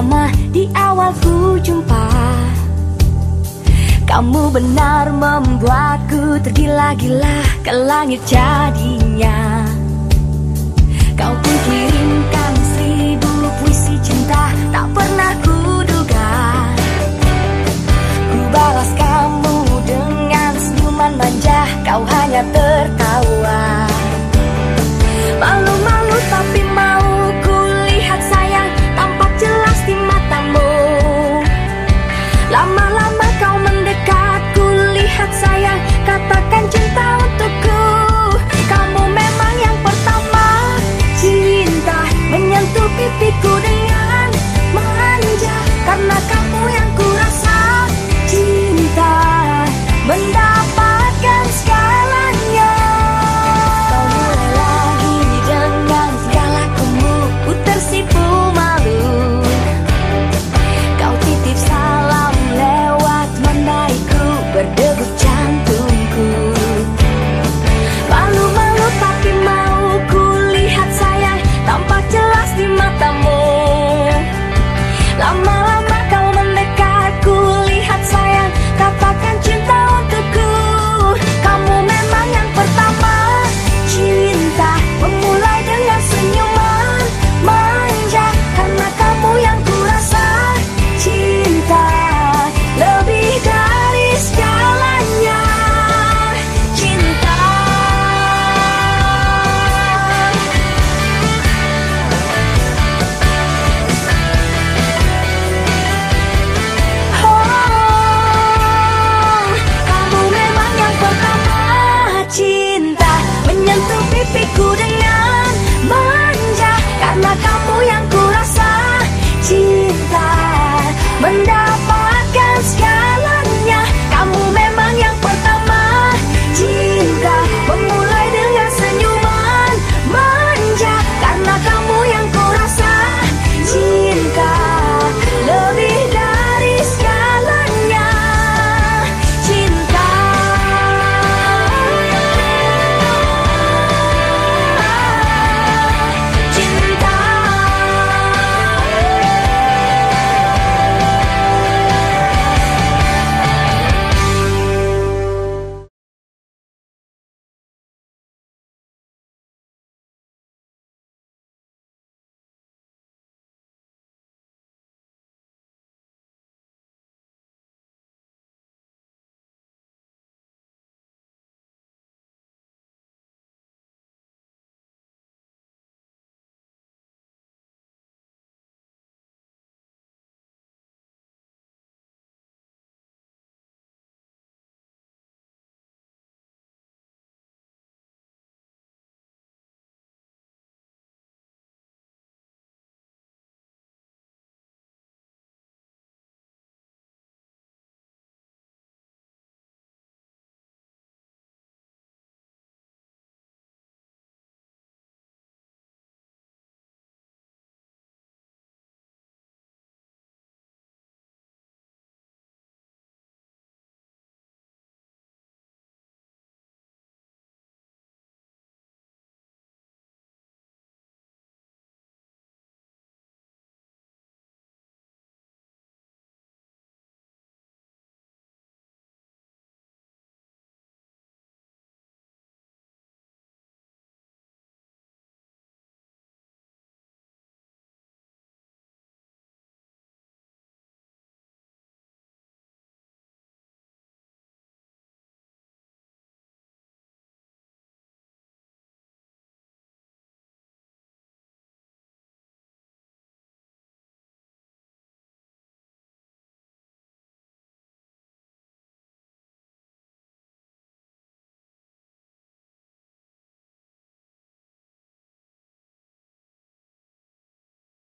pertama di awal ku jumpa. Kamu benar membuatku tergila-gila ke langit jadinya. Kau pun kirimkan seribu puisi cinta tak pernah kuduga Ku balas kamu dengan senyuman manja Kau hanya tertawa. Malu-malu tapi mau Kamu